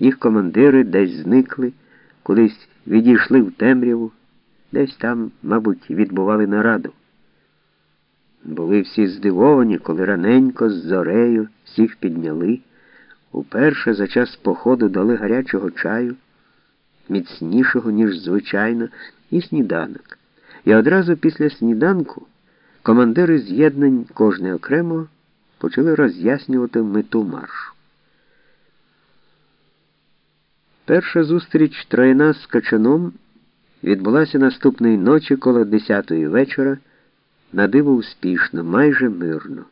їх командири десь зникли, кудись відійшли в темряву, десь там, мабуть, відбували нараду. Були всі здивовані, коли раненько з зорею всіх підняли, уперше за час походу дали гарячого чаю, міцнішого, ніж звичайно, і сніданок. І одразу після сніданку командири з'єднань кожне окремо почали роз'яснювати мету маршу. Перша зустріч троєна з качаном відбулася наступної ночі коло 10-ї вечора, на диво успішно, майже мирно.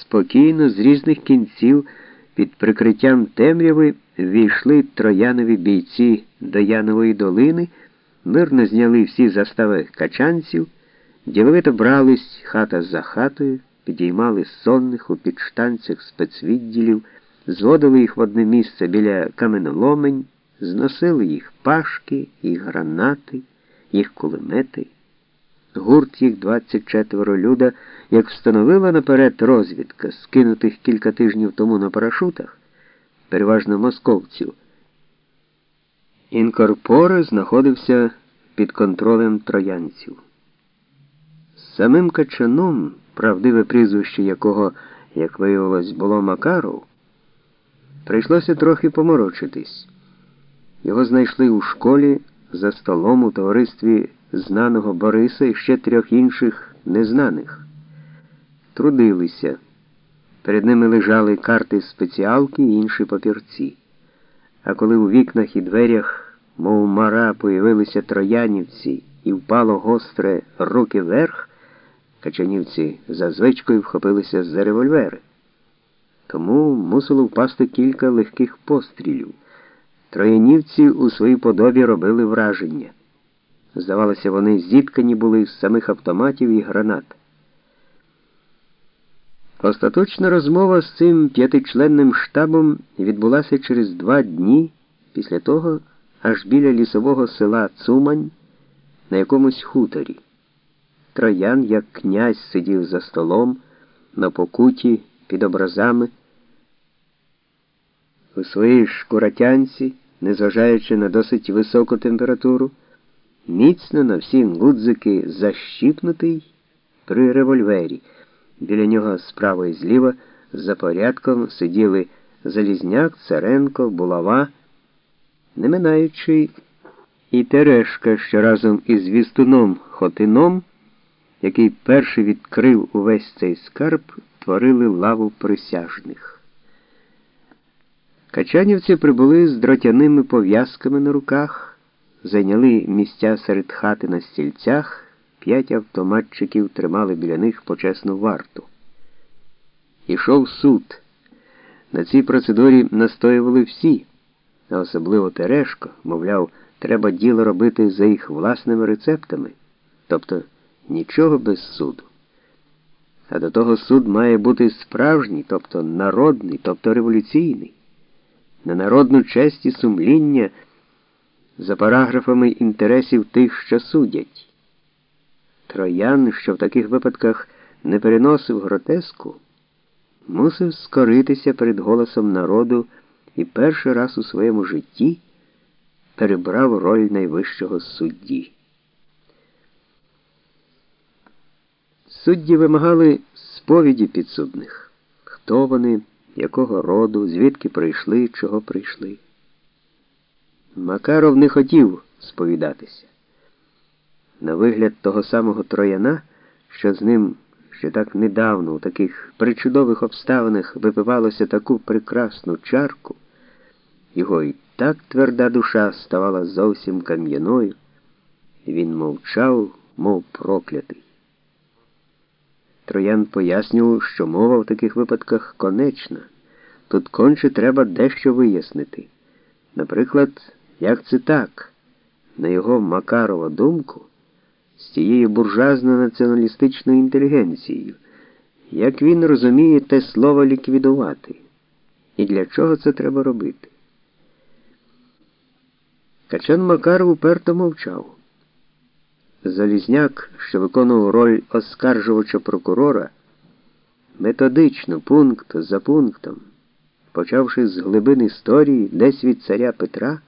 Спокійно, з різних кінців, під прикриттям темряви війшли троянові бійці до Янової долини, мирно зняли всі застави качанців, діловито брались хата за хатою, підіймали сонних у підштанцях спецвідділів зводили їх в одне місце біля каменоломень, зносили їх пашки, їх гранати, їх кулемети. Гурт їх 24 люда, як встановила наперед розвідка, скинутих кілька тижнів тому на парашутах, переважно московців. Інкорпоре знаходився під контролем троянців. Самим Качаном, правдиве прізвище якого, як виявилось, було Макаров. Прийшлося трохи поморочитись. Його знайшли у школі за столом у товаристві знаного Бориса і ще трьох інших незнаних. Трудилися. Перед ними лежали карти спеціалки і інші папірці. А коли у вікнах і дверях, мов мара, появилися троянівці і впало гостре руки вверх, качанівці за звичкою вхопилися за револьвери тому мусило впасти кілька легких пострілів. Троянівці у своїй подобі робили враження. Здавалося, вони зіткані були з самих автоматів і гранат. Остаточна розмова з цим п'ятичленним штабом відбулася через два дні після того, аж біля лісового села Цумань на якомусь хуторі. Троян, як князь, сидів за столом на покуті під образами. У своїй шкуратянці, незважаючи на досить високу температуру, міцно на всі гудзики защіпнутий при револьвері. Біля нього справа і зліва за порядком сиділи Залізняк, Царенко, Булава, не минаючи і Терешка, що разом із вістуном Хотином, який перший відкрив увесь цей скарб, творили лаву присяжних. Качанівці прибули з дротяними пов'язками на руках, зайняли місця серед хати на стільцях, п'ять автоматчиків тримали біля них почесну варту. Ішов суд. На цій процедурі настоювали всі, а особливо Терешко, мовляв, треба діло робити за їх власними рецептами, тобто нічого без суду. А до того суд має бути справжній, тобто народний, тобто революційний, на народну честь і сумління за параграфами інтересів тих, що судять. Троян, що в таких випадках не переносив гротеску, мусив скоритися перед голосом народу і перший раз у своєму житті перебрав роль найвищого судді. Судді вимагали сповіді підсудних, хто вони, якого роду, звідки прийшли, чого прийшли. Макаров не хотів сповідатися. На вигляд того самого трояна, що з ним ще так недавно у таких причудових обставинах випивалося таку прекрасну чарку, його і так тверда душа ставала зовсім кам'яною, і він мовчав, мов проклятий. Троян пояснював, що мова в таких випадках конечна. Тут конче треба дещо вияснити. Наприклад, як це так, на його Макарова думку, з цією буржуазно-націоналістичною інтелігенцією, як він розуміє те слово ліквідувати, і для чого це треба робити. Качан Макаров уперто мовчав. Залізняк, що виконував роль оскаржувача прокурора, методично, пункт за пунктом. почавши з глибин історії, десь від царя Петра.